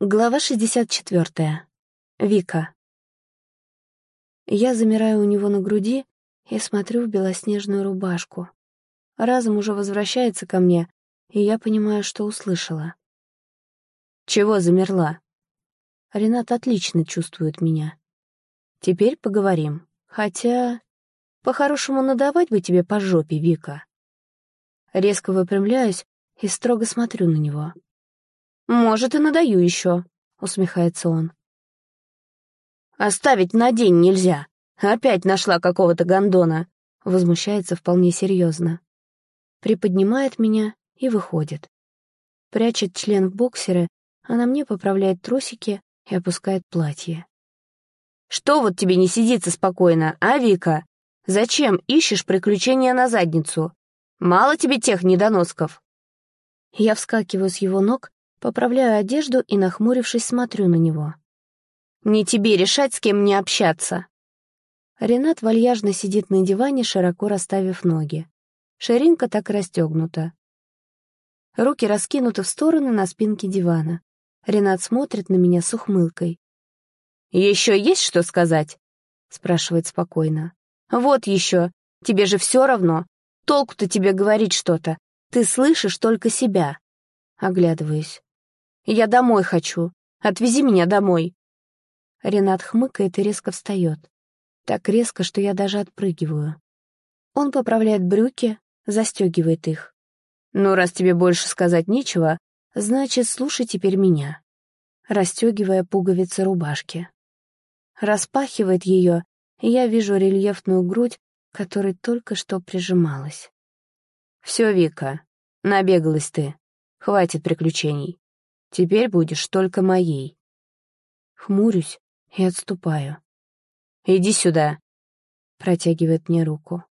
Глава 64. Вика. Я замираю у него на груди и смотрю в белоснежную рубашку. Разум уже возвращается ко мне, и я понимаю, что услышала. «Чего замерла?» Ренат отлично чувствует меня. «Теперь поговорим. Хотя... По-хорошему надавать бы тебе по жопе, Вика». Резко выпрямляюсь и строго смотрю на него. «Может, и надаю еще», — усмехается он. «Оставить на день нельзя. Опять нашла какого-то гондона», — возмущается вполне серьезно. Приподнимает меня и выходит. Прячет член в боксеры, а на мне поправляет трусики и опускает платье. «Что вот тебе не сидится спокойно, а, Вика? Зачем ищешь приключения на задницу? Мало тебе тех недоносков?» Я вскакиваю с его ног Поправляю одежду и, нахмурившись, смотрю на него. «Не тебе решать, с кем мне общаться!» Ренат вальяжно сидит на диване, широко расставив ноги. Ширинка так расстегнута. Руки раскинуты в стороны на спинке дивана. Ренат смотрит на меня с ухмылкой. «Еще есть что сказать?» — спрашивает спокойно. «Вот еще. Тебе же все равно. Толку-то тебе говорить что-то. Ты слышишь только себя». Оглядываюсь. Я домой хочу. Отвези меня домой. Ренат хмыкает и резко встает. Так резко, что я даже отпрыгиваю. Он поправляет брюки, застегивает их. «Ну, раз тебе больше сказать нечего, значит, слушай теперь меня», расстегивая пуговицы рубашки. Распахивает ее, и я вижу рельефную грудь, которой только что прижималась. «Все, Вика, набегалась ты. Хватит приключений. Теперь будешь только моей. Хмурюсь и отступаю. «Иди сюда», — протягивает мне руку.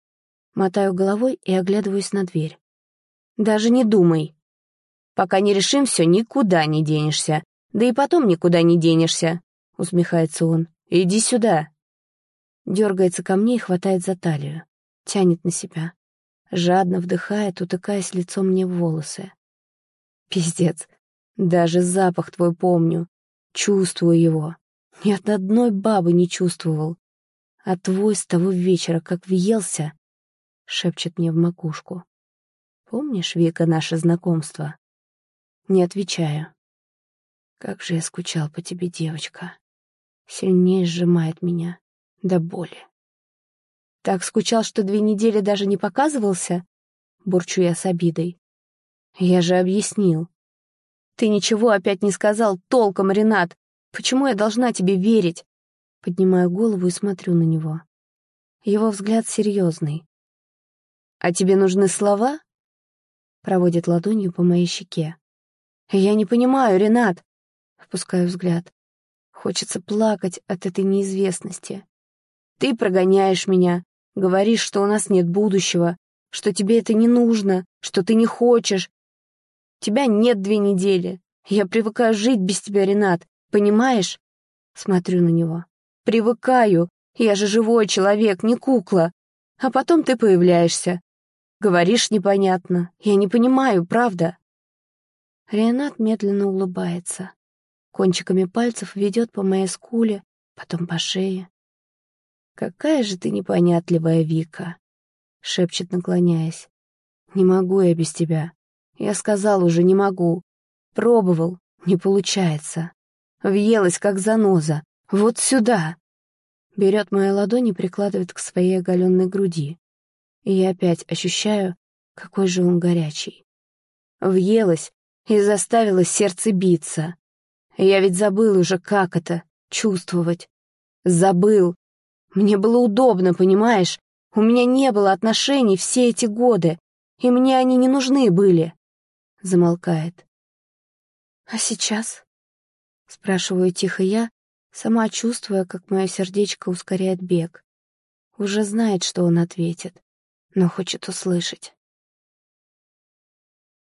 Мотаю головой и оглядываюсь на дверь. «Даже не думай. Пока не решим все, никуда не денешься. Да и потом никуда не денешься», — усмехается он. «Иди сюда». Дергается ко мне и хватает за талию. Тянет на себя. Жадно вдыхает, утыкаясь лицом мне в волосы. Пиздец, даже запах твой помню. Чувствую его. Ни от одной бабы не чувствовал. А твой с того вечера, как въелся, шепчет мне в макушку. Помнишь, Вика, наше знакомство? Не отвечаю. Как же я скучал по тебе, девочка. Сильнее сжимает меня до боли. Так скучал, что две недели даже не показывался? Бурчу я с обидой. Я же объяснил. «Ты ничего опять не сказал толком, Ренат. Почему я должна тебе верить?» Поднимаю голову и смотрю на него. Его взгляд серьезный. «А тебе нужны слова?» Проводит ладонью по моей щеке. «Я не понимаю, Ренат!» Опускаю взгляд. Хочется плакать от этой неизвестности. «Ты прогоняешь меня, говоришь, что у нас нет будущего, что тебе это не нужно, что ты не хочешь, Тебя нет две недели. Я привыкаю жить без тебя, Ренат. Понимаешь? Смотрю на него. Привыкаю. Я же живой человек, не кукла. А потом ты появляешься. Говоришь непонятно. Я не понимаю, правда. Ренат медленно улыбается. Кончиками пальцев ведет по моей скуле, потом по шее. «Какая же ты непонятливая, Вика!» — шепчет, наклоняясь. «Не могу я без тебя. Я сказал уже, не могу. Пробовал, не получается. Въелась, как заноза. Вот сюда. Берет мою ладонь и прикладывает к своей оголенной груди. И я опять ощущаю, какой же он горячий. Въелась и заставила сердце биться. Я ведь забыл уже, как это — чувствовать. Забыл. Мне было удобно, понимаешь? У меня не было отношений все эти годы, и мне они не нужны были замолкает. «А сейчас?» — спрашиваю тихо я, сама чувствуя, как мое сердечко ускоряет бег. Уже знает, что он ответит, но хочет услышать.